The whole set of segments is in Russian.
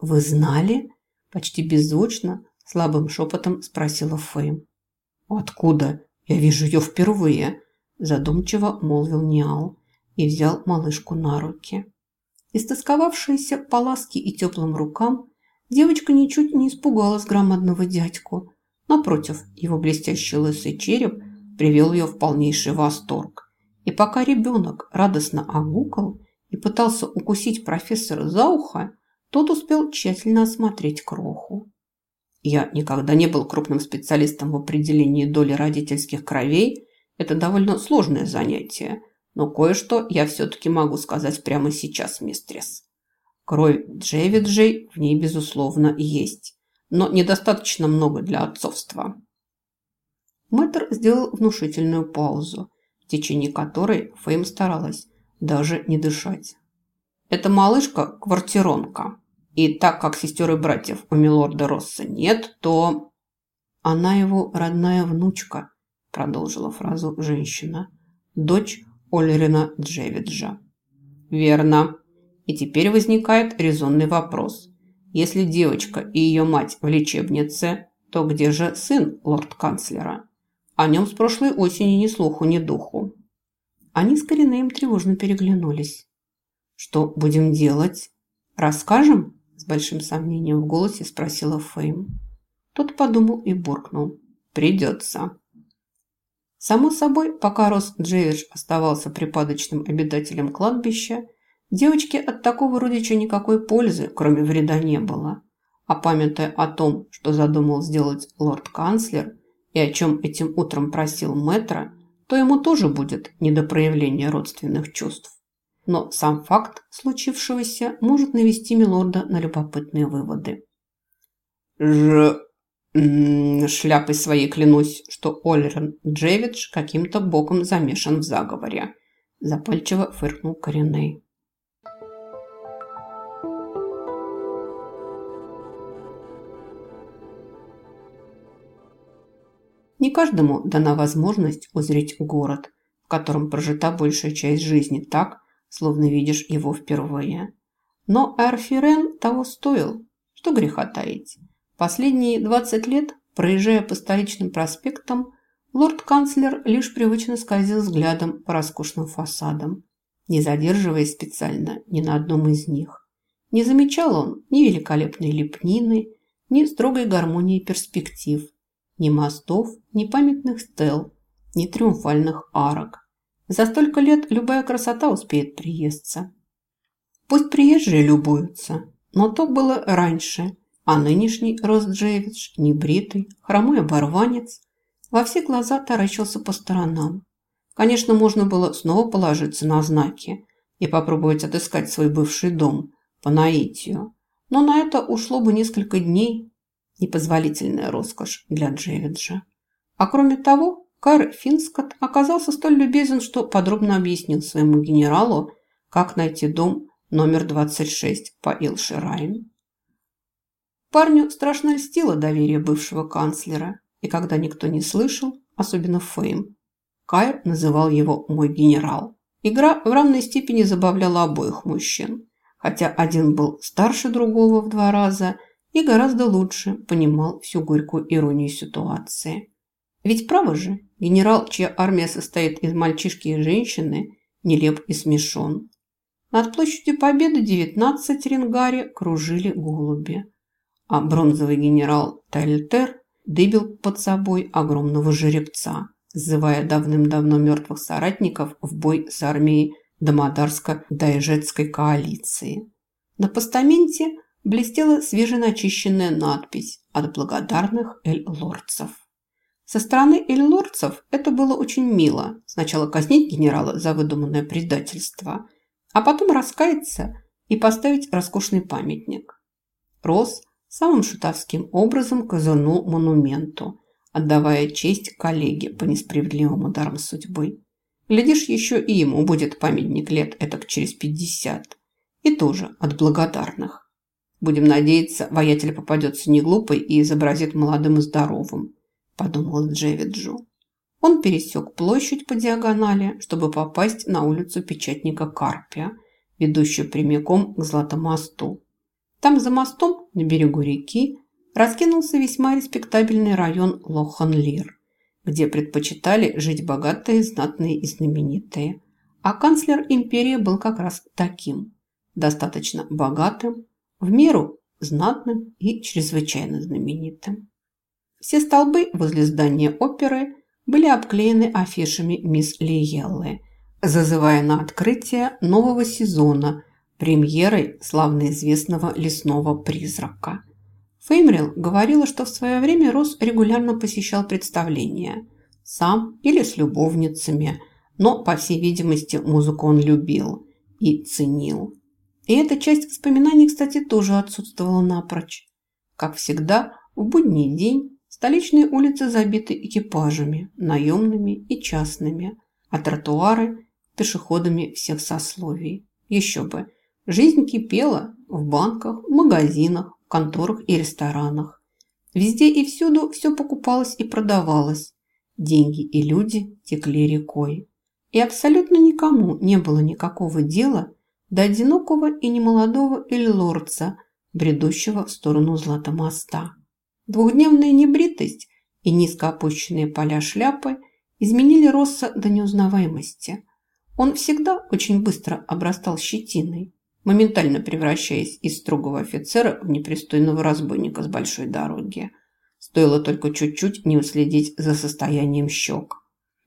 «Вы знали?» – почти беззвучно, слабым шепотом спросила Фейм. «Откуда? Я вижу ее впервые», – задумчиво молвил Ниал и взял малышку на руки. Истосковавшаяся по ласке и теплым рукам, девочка ничуть не испугалась громадного дядьку. Напротив, его блестящий лысый череп привел ее в полнейший восторг. И пока ребенок радостно огукал и пытался укусить профессора за ухо, тот успел тщательно осмотреть кроху. Я никогда не был крупным специалистом в определении доли родительских кровей. Это довольно сложное занятие. Но кое-что я все-таки могу сказать прямо сейчас, мистрис. Кровь Джевиджей в ней, безусловно, есть. Но недостаточно много для отцовства. Мэтр сделал внушительную паузу, в течение которой Фейм старалась даже не дышать. «Это малышка – квартиронка. И так как сестер и братьев у милорда Росса нет, то...» «Она его родная внучка», – продолжила фразу женщина. «Дочь Олерина Джевиджа». «Верно. И теперь возникает резонный вопрос. Если девочка и ее мать в лечебнице, то где же сын лорд-канцлера? О нем с прошлой осени ни слуху, ни духу». Они с Коренеем тревожно переглянулись. «Что будем делать? Расскажем?» С большим сомнением в голосе спросила Фейм. Тот подумал и буркнул. «Придется». Само собой, пока Рос Джевидж оставался припадочным обитателем кладбища, девочке от такого родича никакой пользы, кроме вреда, не было. А памятая о том, что задумал сделать лорд-канцлер и о чем этим утром просил мэтра, то ему тоже будет не до проявления родственных чувств но сам факт случившегося может навести милорда на любопытные выводы. «Ж... шляпой своей клянусь, что Олерен Джевидж каким-то боком замешан в заговоре», запальчиво фыркнул Кореней. Не каждому дана возможность узреть город, в котором прожита большая часть жизни так, словно видишь его впервые. Но Арфирен того стоил, что греха таить. Последние 20 лет, проезжая по столичным проспектам, лорд-канцлер лишь привычно скользил взглядом по роскошным фасадам, не задерживаясь специально ни на одном из них. Не замечал он ни великолепной лепнины, ни строгой гармонии перспектив, ни мостов, ни памятных стел, ни триумфальных арок, за столько лет любая красота успеет приесться. Пусть приезжие любуются, но то было раньше, а нынешний Ростджевич, небритый, хромой оборванец, во все глаза таращился по сторонам. Конечно, можно было снова положиться на знаки и попробовать отыскать свой бывший дом по наитию, но на это ушло бы несколько дней. Непозволительная роскошь для Джевиджа. А кроме того, Кар Финскот оказался столь любезен, что подробно объяснил своему генералу, как найти дом номер 26 по Илширайн. Парню страшно льстило доверие бывшего канцлера, и когда никто не слышал, особенно Фейм, Кайр называл его «мой генерал». Игра в равной степени забавляла обоих мужчин, хотя один был старше другого в два раза и гораздо лучше понимал всю горькую иронию ситуации. Ведь право же, генерал, чья армия состоит из мальчишки и женщины, нелеп и смешон. Над площадью Победы 19 ренгари кружили голуби, а бронзовый генерал Тайльтер дыбил под собой огромного жеребца, сзывая давным-давно мертвых соратников в бой с армией Домодарско-Дайжетской коалиции. На постаменте блестела свеженачищенная надпись от благодарных эль-лордцев. Со стороны эльлорцев это было очень мило. Сначала казнить генерала за выдуманное предательство, а потом раскаяться и поставить роскошный памятник. Рос самым шутовским образом казанул монументу, отдавая честь коллеге по несправедливым ударам судьбы. Глядишь, еще и ему будет памятник лет этак через пятьдесят. И тоже от благодарных. Будем надеяться, воятель попадется не глупый и изобразит молодым и здоровым подумал Джевиджу. Он пересек площадь по диагонали, чтобы попасть на улицу печатника Карпия, ведущую прямиком к Златомосту. Там за мостом на берегу реки раскинулся весьма респектабельный район Лоханлир, где предпочитали жить богатые, знатные и знаменитые. А канцлер империи был как раз таким, достаточно богатым, в меру знатным и чрезвычайно знаменитым. Все столбы возле здания оперы были обклеены афишами мисс Лиеллы, зазывая на открытие нового сезона премьерой славноизвестного лесного призрака. Феймрил говорила, что в свое время Рос регулярно посещал представления. Сам или с любовницами, но, по всей видимости, музыку он любил и ценил. И эта часть воспоминаний, кстати, тоже отсутствовала напрочь. Как всегда, в будний день столичные улицы забиты экипажами, наемными и частными, а тротуары – пешеходами всех сословий. Еще бы, жизнь кипела в банках, магазинах, конторах и ресторанах. Везде и всюду все покупалось и продавалось. Деньги и люди текли рекой. И абсолютно никому не было никакого дела до одинокого и немолодого Эльлорца, бредущего в сторону Златомоста. Двухдневная небритость и низко опущенные поля шляпы изменили Росса до неузнаваемости. Он всегда очень быстро обрастал щетиной, моментально превращаясь из строгого офицера в непристойного разбойника с большой дороги. Стоило только чуть-чуть не уследить за состоянием щек.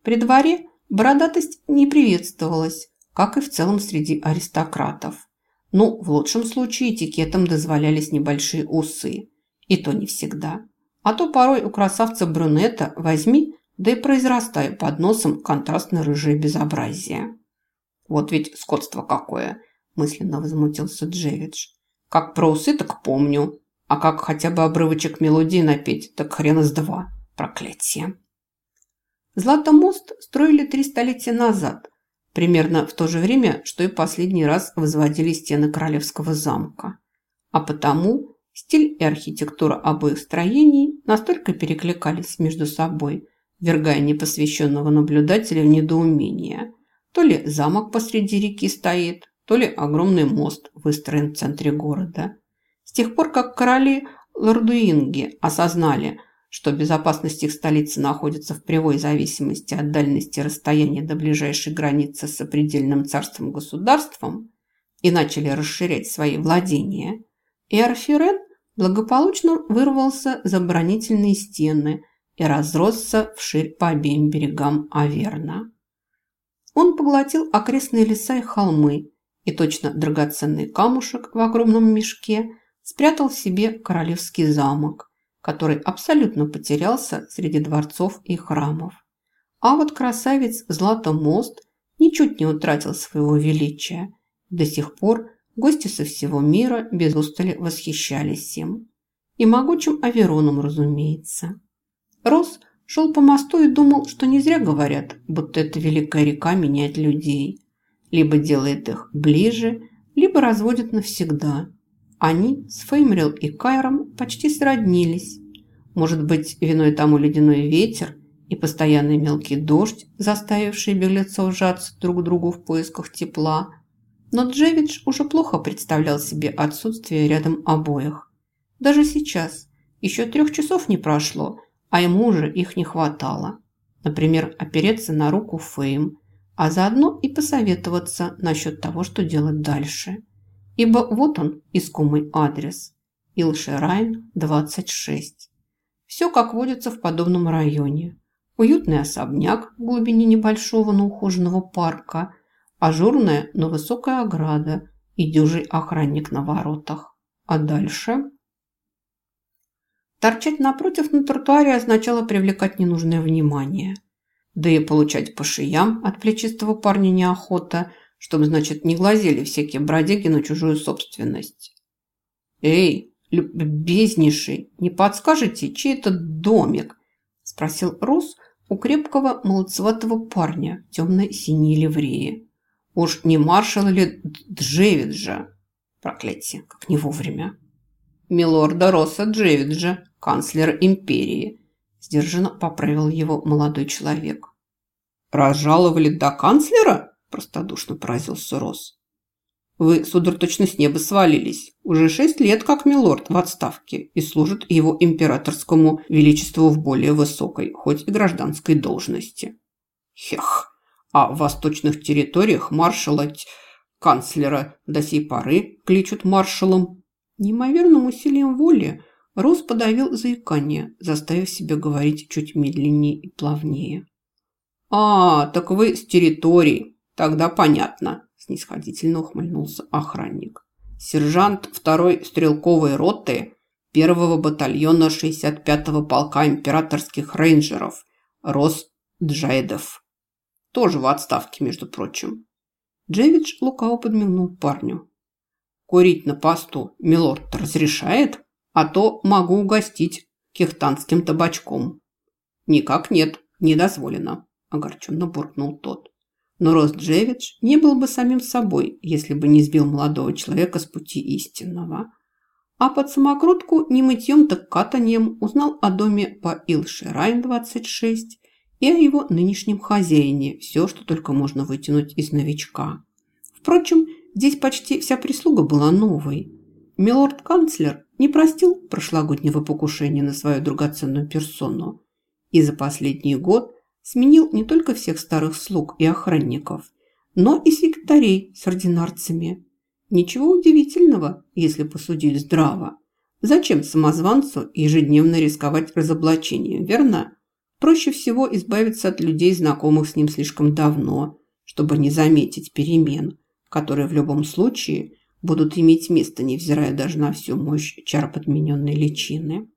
При дворе бородатость не приветствовалась, как и в целом среди аристократов. Ну, в лучшем случае этикетом дозволялись небольшие усы. И то не всегда. А то порой у красавца брюнета возьми, да и произрастаю под носом контрастно-рыжее безобразие. Вот ведь скотство какое, мысленно возмутился Джевидж. Как про усы, так помню. А как хотя бы обрывочек мелодии напеть, так хрен из два. Проклятие. Златомост строили три столетия назад, примерно в то же время, что и последний раз возводили стены Королевского замка. А потому стиль и архитектура обоих строений настолько перекликались между собой, вергая непосвященного наблюдателя в недоумение. То ли замок посреди реки стоит, то ли огромный мост выстроен в центре города. С тех пор, как короли Лордуинги осознали – что безопасность их столицы находится в прямой зависимости от дальности расстояния до ближайшей границы с сопредельным царством-государством и начали расширять свои владения, Эрфирен благополучно вырвался за оборонительные стены и разросся вширь по обеим берегам Аверна. Он поглотил окрестные леса и холмы, и точно драгоценный камушек в огромном мешке спрятал в себе королевский замок, который абсолютно потерялся среди дворцов и храмов. А вот красавец Златомост ничуть не утратил своего величия. До сих пор гости со всего мира без устали восхищались им. И могучим Авероном, разумеется. Рос шел по мосту и думал, что не зря говорят, будто эта великая река меняет людей. Либо делает их ближе, либо разводит навсегда – они с Феймрил и Кайром почти сроднились. Может быть, виной тому ледяной ветер и постоянный мелкий дождь, заставивший беглецов сжаться друг к другу в поисках тепла. Но Джевидж уже плохо представлял себе отсутствие рядом обоих. Даже сейчас, еще трех часов не прошло, а ему уже их не хватало. Например, опереться на руку Фейм, а заодно и посоветоваться насчет того, что делать дальше ибо вот он, искомый адрес. Илшерайн, 26. Все как водится в подобном районе. Уютный особняк в глубине небольшого, но ухоженного парка, ажурная, но высокая ограда и дюжий охранник на воротах. А дальше... Торчать напротив на тротуаре означало привлекать ненужное внимание. Да и получать по шиям от плечистого парня неохота, чтобы, значит, не глазели всякие бродяги на чужую собственность. «Эй, любезнейший, не подскажете, чей это домик?» – спросил Рус у крепкого молодцеватого парня в темной синей ливреи. «Уж не маршал или Джевиджа?» Проклятие, как не вовремя. «Милорда Росса Джевиджа, канцлера империи», – сдержанно поправил его молодой человек. «Разжаловали до канцлера?» простодушно поразился Рос. Вы, сударь, точно с неба свалились. Уже шесть лет как милорд в отставке и служит его императорскому величеству в более высокой, хоть и гражданской должности. Хех, а в восточных территориях маршала канцлера до сей поры кличут маршалом. Неимоверным усилием воли Рос подавил заикание, заставив себя говорить чуть медленнее и плавнее. «А, так вы с территории. Тогда понятно снисходительно ухмыльнулся охранник. Сержант второй стрелковой роты первого батальона 65-го полка императорских рейнджеров Рос Джайдов. Тоже в отставке, между прочим. Джевидж лукаво подмигнул парню. Курить на посту милорд разрешает, а то могу угостить кехтанским табачком. Никак нет, не дозволено, огорченно буркнул тот. Но Рост Джевидж не был бы самим собой, если бы не сбил молодого человека с пути истинного. А под самокрутку не мытьем, так катанием узнал о доме по Илширайн-26 и о его нынешнем хозяине, все, что только можно вытянуть из новичка. Впрочем, здесь почти вся прислуга была новой. Милорд-канцлер не простил прошлогоднего покушения на свою драгоценную персону и за последний год – сменил не только всех старых слуг и охранников, но и секретарей с ординарцами. Ничего удивительного, если посудить здраво. Зачем самозванцу ежедневно рисковать разоблачением, верно? Проще всего избавиться от людей, знакомых с ним слишком давно, чтобы не заметить перемен, которые в любом случае будут иметь место, невзирая даже на всю мощь чароподмененной личины.